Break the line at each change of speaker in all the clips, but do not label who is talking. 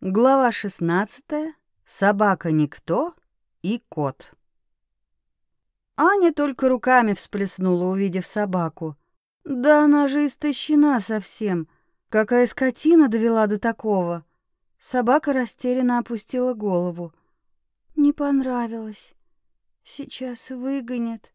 Глава 16. Собака никто и кот. Аня только руками всплеснула, увидев собаку. Да она же истощена совсем. Какая скотина довела до такого. Собака растерянно опустила голову. Не понравилось. Сейчас выгонят.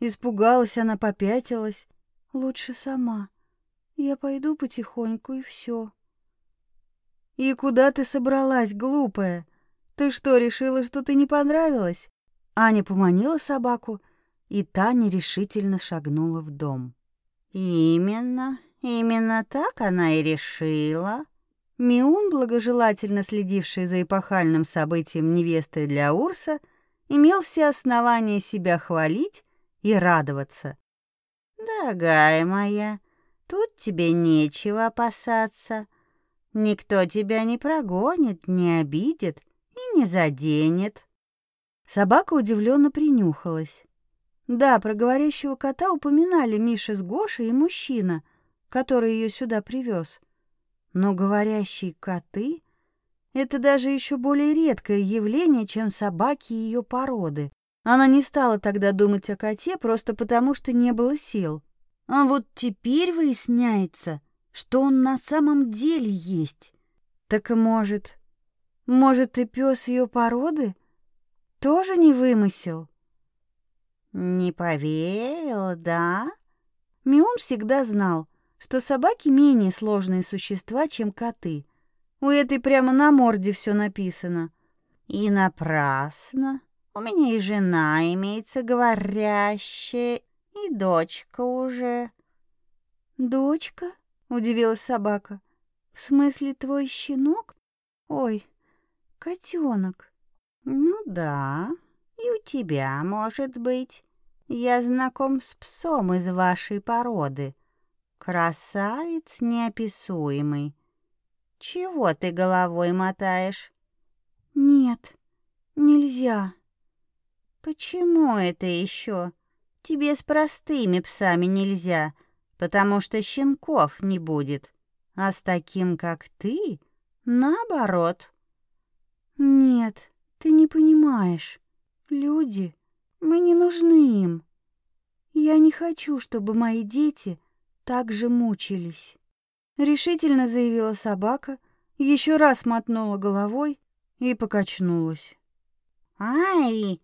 Испугалась она, попятилась. Лучше сама. Я пойду потихоньку и все. «И куда ты собралась, глупая? Ты что, решила, что ты не понравилась?» Аня поманила собаку, и та нерешительно шагнула в дом.
«Именно, именно так она и решила».
Миун, благожелательно следивший за эпохальным событием невесты для Урса, имел все основания себя хвалить и радоваться.
«Дорогая моя, тут тебе нечего опасаться. Никто тебя не прогонит, не обидит и не заденет.
Собака удивленно принюхалась. Да, про говорящего кота упоминали Миша с Гошей и мужчина, который ее сюда привез. Но говорящие коты — это даже еще более редкое явление, чем собаки ее породы. Она не стала тогда думать о коте просто потому, что не было сил. А вот теперь выясняется — что он на самом деле есть. Так может, может и пес ее породы тоже не вымысел?
Не поверил, да?
Миун всегда знал, что собаки менее сложные существа, чем коты. У этой прямо на морде все написано.
И напрасно. У меня и жена имеется говорящая, и дочка уже.
Дочка? Удивилась собака. В смысле, твой щенок? Ой, котенок.
Ну да, и у тебя, может быть. Я знаком с псом из вашей породы. Красавец неописуемый. Чего ты головой мотаешь?
Нет, нельзя.
Почему это еще? Тебе с простыми псами нельзя — потому что щенков не будет, а с таким, как ты, наоборот.
Нет, ты не понимаешь. Люди, мы не нужны им. Я не хочу, чтобы мои дети так же мучились. Решительно заявила собака, еще раз мотнула головой и покачнулась.
«Ай!»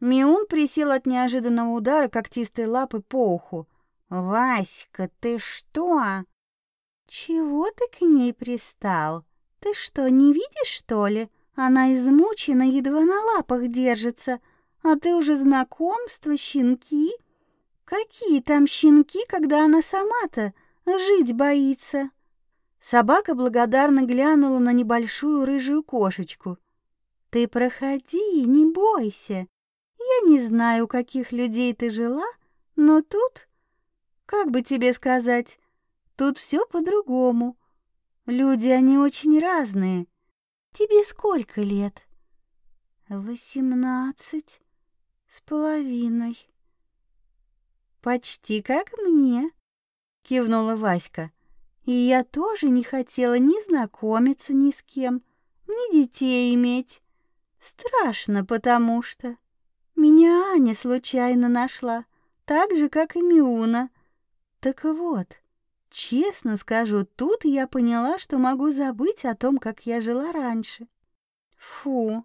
Миун присел от неожиданного удара когтистой лапы по уху,
«Васька, ты что?»
«Чего ты к ней пристал? Ты что, не видишь, что ли? Она измучена, едва на лапах держится, а ты уже знакомство, щенки? Какие там щенки, когда она сама-то жить боится?» Собака благодарно глянула на небольшую рыжую кошечку. «Ты проходи, не бойся. Я не знаю, у каких людей ты жила, но тут как бы тебе сказать? Тут все по-другому. Люди, они очень разные. Тебе сколько лет? Восемнадцать с половиной. Почти как мне, кивнула Васька. И я тоже не хотела ни знакомиться ни с кем, ни детей иметь. Страшно, потому что меня Аня случайно нашла, так же, как и Миуна. Так вот, честно скажу, тут я поняла, что могу забыть о том, как я жила раньше. Фу,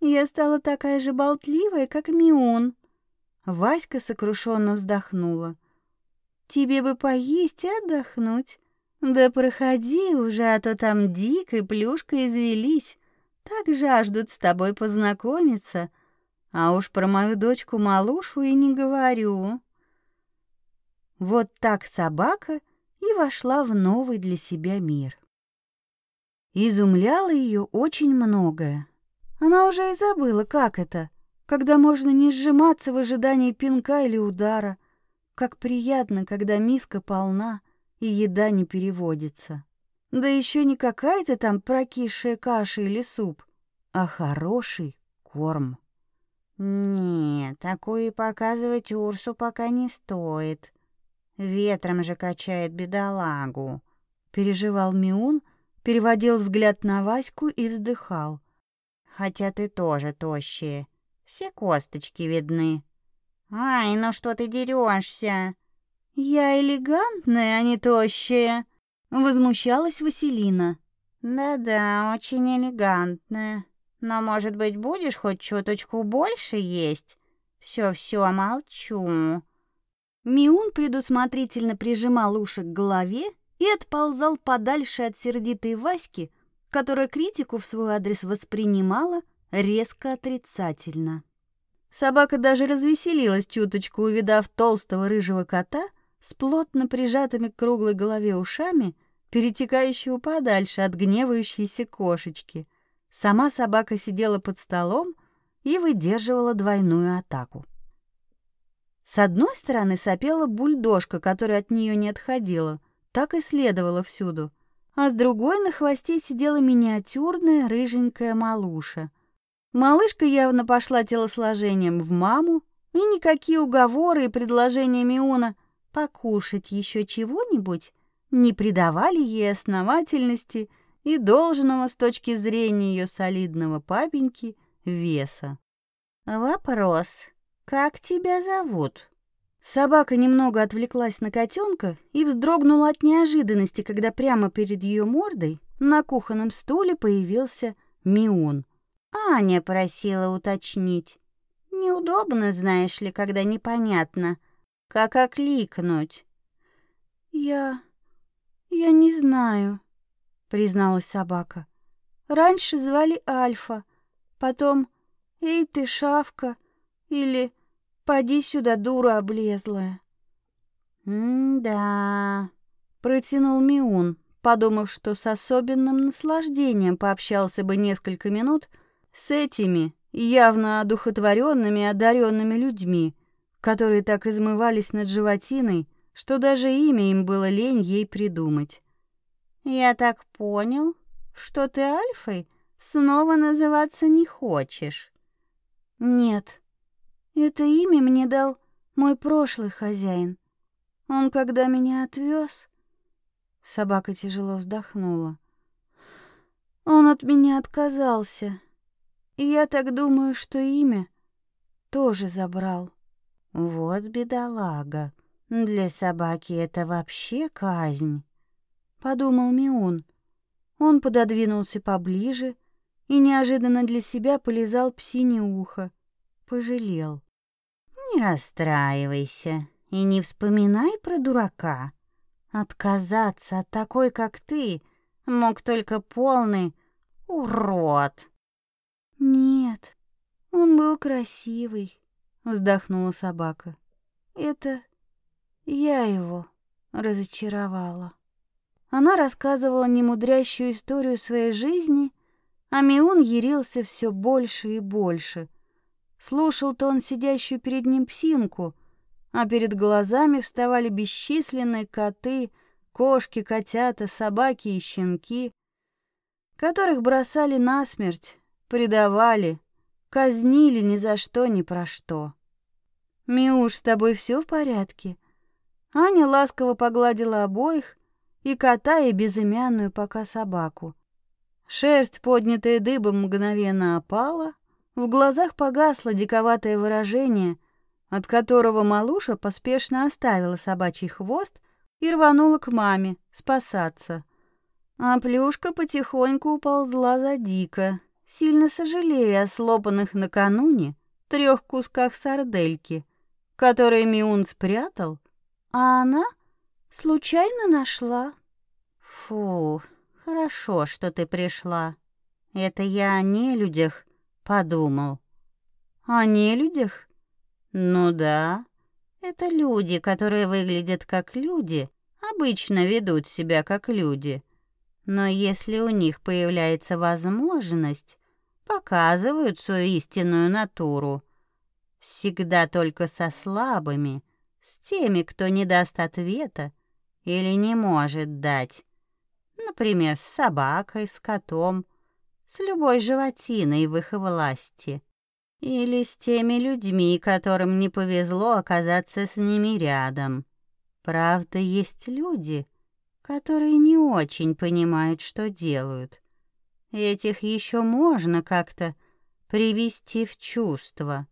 я стала такая же болтливая, как Миун. Васька сокрушенно вздохнула. Тебе бы поесть и отдохнуть. Да проходи уже, а то там Дик и Плюшка извелись. Так жаждут с тобой познакомиться. А уж про мою дочку Малушу и не говорю. Вот так собака и вошла в новый для себя мир. Изумляло ее очень многое. Она уже и забыла, как это, когда можно не сжиматься в ожидании пинка или удара, как приятно, когда миска полна и еда не переводится. Да еще не какая-то там прокисшая каша или суп, а хороший корм.
«Нет, такую показывать Урсу пока не стоит», Ветром же качает бедолагу,
переживал Миун, переводил взгляд на Ваську и вздыхал.
Хотя ты тоже тощая. Все косточки видны. Ай, ну что ты дерешься?
Я элегантная, а не тощая, возмущалась Василина.
Да-да, очень элегантная. Но, может быть, будешь хоть чуточку больше есть? Все-все, молчу.
Миун предусмотрительно прижимал уши к голове и отползал подальше от сердитой Васьки, которая критику в свой адрес воспринимала резко отрицательно. Собака даже развеселилась чуточку, увидав толстого рыжего кота с плотно прижатыми к круглой голове ушами, перетекающего подальше от гневающейся кошечки. Сама собака сидела под столом и выдерживала двойную атаку. С одной стороны сопела бульдожка, которая от нее не отходила, так и следовала всюду, а с другой на хвосте сидела миниатюрная рыженькая малуша. Малышка явно пошла телосложением в маму, и никакие уговоры и предложения Миуна покушать еще чего-нибудь не придавали ей основательности и должного с точки зрения ее солидного папеньки веса.
«Вопрос. Как тебя зовут?»
Собака немного отвлеклась на котенка и вздрогнула от неожиданности, когда прямо перед ее мордой на кухонном стуле появился Миун.
Аня просила уточнить. Неудобно, знаешь ли, когда непонятно, как окликнуть.
Я... я не знаю, призналась собака. Раньше звали Альфа, потом «Эй ты, шавка!» или «Поди сюда, дура облезлая».
«М-да», —
протянул Миун, подумав, что с особенным наслаждением пообщался бы несколько минут с этими явно одухотворенными одаренными людьми, которые так измывались над животиной, что даже имя им было лень ей придумать.
«Я так понял, что ты Альфой снова называться не хочешь?»
«Нет, это имя мне дал мой прошлый хозяин. Он, когда меня отвез...» Собака тяжело вздохнула. «Он от меня отказался, и я так думаю, что имя тоже забрал».
«Вот бедолага, для собаки это вообще казнь», —
подумал Миун. Он пододвинулся поближе и неожиданно для себя полизал псине ухо. Пожалел.
«Не расстраивайся и не вспоминай про дурака. Отказаться от такой, как ты, мог только полный урод».
«Нет, он был красивый», — вздохнула собака. «Это я его разочаровала». Она рассказывала немудрящую историю своей жизни, а Миун ярился все больше и больше. Слушал-то он сидящую перед ним псинку, а перед глазами вставали бесчисленные коты, кошки, котята, собаки и щенки, которых бросали насмерть, предавали, казнили ни за что, ни про что. «Миуш, с тобой все в порядке?» Аня ласково погладила обоих, и кота, и безымянную пока собаку. Шерсть, поднятая дыбом, мгновенно опала, в глазах погасло диковатое выражение, от которого малуша поспешно оставила собачий хвост и рванула к маме спасаться. А плюшка потихоньку уползла за Дика, сильно сожалея о слопанных накануне трех кусках сардельки, которые Миун спрятал, а она случайно нашла.
Фу, хорошо, что ты пришла. Это я о нелюдях подумал.
О нелюдях?
Ну да. Это люди, которые выглядят как люди, обычно ведут себя как люди. Но если у них появляется возможность, показывают свою истинную натуру. Всегда только со слабыми, с теми, кто не даст ответа или не может дать. Например, с собакой, с котом, с любой животиной в их власти. Или с теми людьми, которым не повезло оказаться с ними рядом. Правда, есть люди, которые не очень понимают, что делают. Этих еще можно как-то привести в чувство.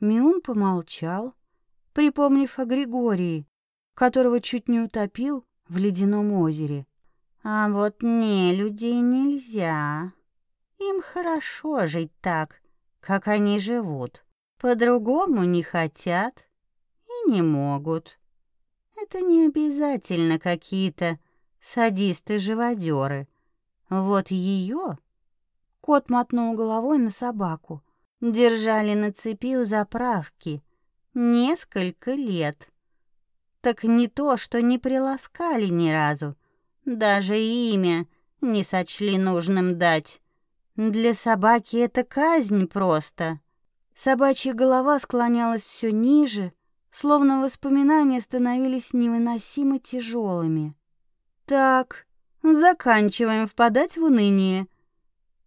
Миун помолчал, припомнив о Григории, которого чуть не утопил в ледяном озере.
А вот не людей нельзя. Им хорошо жить так, как они живут. По-другому не хотят и не могут. Это не обязательно какие-то садисты-живодеры. Вот ее Кот мотнул головой на собаку. Держали на цепи у заправки несколько лет. Так не то, что не приласкали ни разу, даже имя не сочли нужным дать. Для собаки это казнь просто.
Собачья голова склонялась все ниже, словно воспоминания становились невыносимо тяжелыми. Так, заканчиваем впадать в уныние.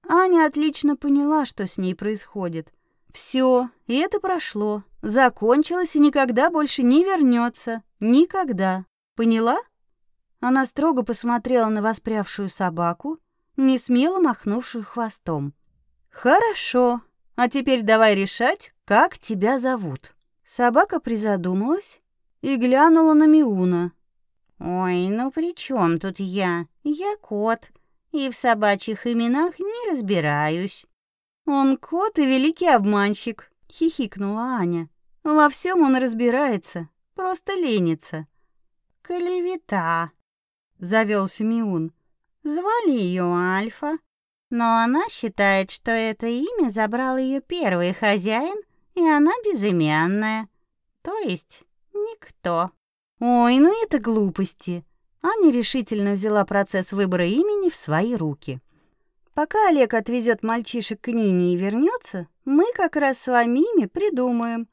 Аня отлично поняла, что с ней происходит. Все, и это прошло, закончилось и никогда больше не вернется, никогда. Поняла? Она строго посмотрела на воспрявшую собаку, не смело махнувшую хвостом. Хорошо. А теперь давай решать, как тебя зовут. Собака призадумалась и глянула на Миуна.
Ой, ну при чем тут я? Я кот и в собачьих именах не разбираюсь.
Он кот и великий обманщик, хихикнула Аня. Во всем он разбирается, просто ленится.
Клевета, завелся Миун. Звали ее Альфа, но она считает, что это имя забрал ее первый хозяин, и она безымянная, то есть никто.
Ой, ну это глупости. Аня решительно взяла процесс выбора имени в свои руки. Пока Олег отвезет мальчишек к Нине и вернется, мы как раз с вами ими придумаем.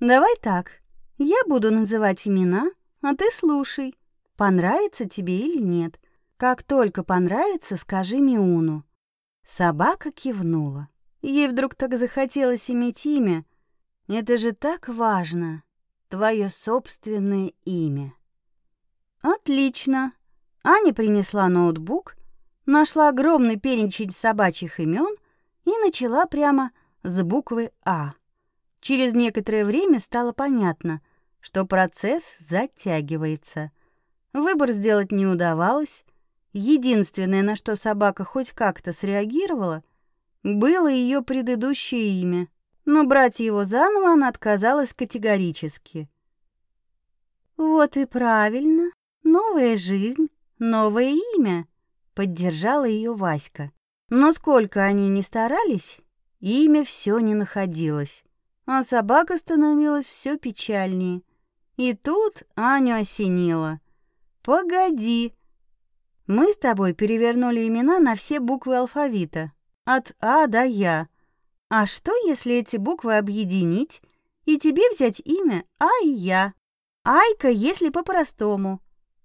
Давай так, я буду называть имена, а ты слушай, понравится тебе или нет. Как только понравится, скажи Миуну. Собака кивнула. Ей вдруг так захотелось иметь имя. Это же так важно, твое собственное имя. Отлично. Аня принесла ноутбук, нашла огромный перечень собачьих имен и начала прямо с буквы А. Через некоторое время стало понятно, что процесс затягивается. Выбор сделать не удавалось. Единственное, на что собака хоть как-то среагировала, было ее предыдущее имя, но брать его заново она отказалась категорически. Вот и правильно. Новая жизнь, новое имя, поддержала ее Васька. Но сколько они ни старались, имя все не находилось, а собака становилась все печальнее. И тут Аню осенило. Погоди. Мы с тобой перевернули имена на все буквы алфавита, от А до Я. А что, если эти буквы объединить и тебе взять имя А и Я? Айка, если по-простому.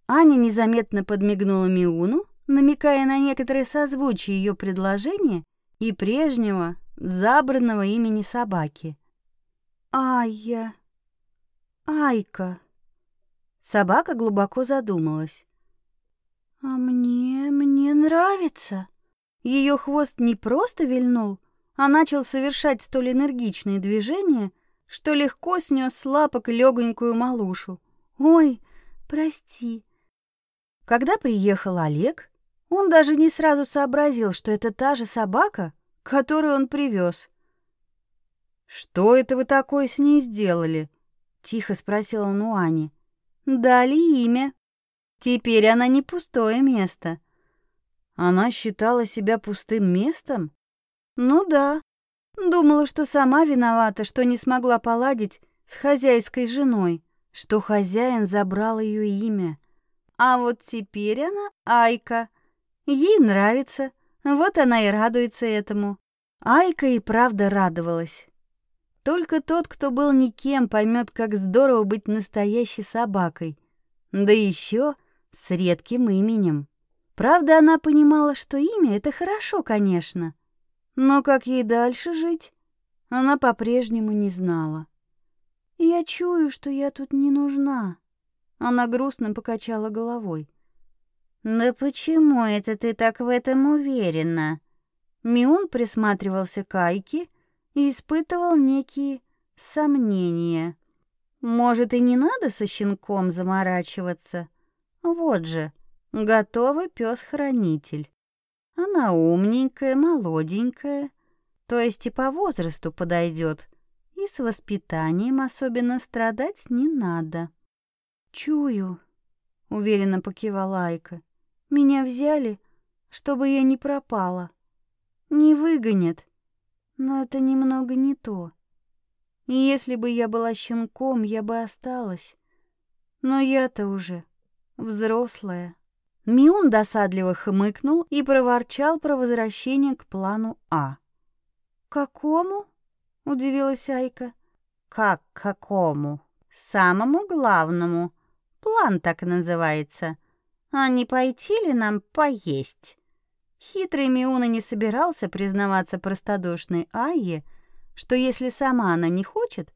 Аня незаметно подмигнула Миуну, намекая на некоторое созвучие ее предложения и прежнего, забранного имени собаки. «Ая! Айка!» Собака глубоко задумалась. «А мне... мне нравится!» Ее хвост не просто вильнул, а начал совершать столь энергичные движения, что легко снес с лапок легонькую малушу. «Ой, прости, когда приехал Олег, он даже не сразу сообразил, что это та же собака, которую он привез. «Что это вы такое с ней сделали?» — тихо спросил он у Ани. «Дали имя. Теперь она не пустое место». Она считала себя пустым местом? Ну да. Думала, что сама виновата, что не смогла поладить с хозяйской женой, что хозяин забрал ее имя. А вот теперь она Айка. Ей нравится, вот она и радуется этому. Айка и правда радовалась. Только тот, кто был никем, поймет, как здорово быть настоящей собакой. Да еще с редким именем. Правда, она понимала, что имя — это хорошо, конечно. Но как ей дальше жить, она по-прежнему не знала. «Я чую, что я тут не нужна», она грустно покачала головой.
«Да почему это ты так в этом уверена?»
Миун присматривался к Айке и испытывал некие сомнения. Может, и не надо со щенком заморачиваться? Вот же, готовый пес-хранитель. Она умненькая, молоденькая, то есть и по возрасту подойдет, и с воспитанием особенно страдать не надо. «Чую», — уверенно покивала Айка. «Меня взяли, чтобы я не пропала. Не выгонят, но это немного не то. И если бы я была щенком, я бы осталась. Но я-то уже взрослая. Миун досадливо хмыкнул и проворчал про возвращение к плану А. «Какому?» — удивилась Айка.
«Как какому? Самому главному. План так называется. А не пойти ли нам поесть?»
Хитрый Миуна не собирался признаваться простодушной Айе, что если сама она не хочет,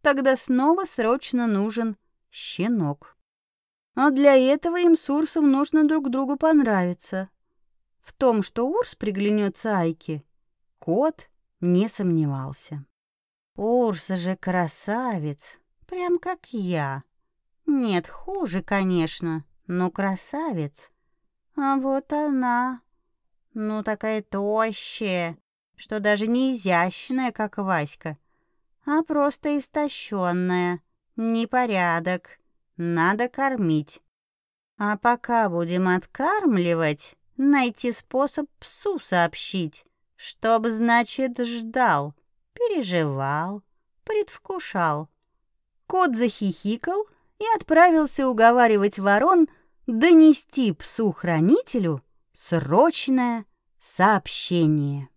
тогда снова срочно нужен щенок. А для этого им с Урсом нужно друг другу понравиться. В том, что Урс приглянется Айке, кот не сомневался.
Урс же красавец, прям как я. Нет, хуже, конечно, но красавец. А вот она, ну такая тощая, что даже не изящная, как Васька, а просто истощенная. Непорядок. Надо кормить. А пока будем откармливать, найти способ псу сообщить, чтоб, значит, ждал, переживал, предвкушал.
Кот захихикал и отправился уговаривать ворон донести псу-хранителю срочное сообщение.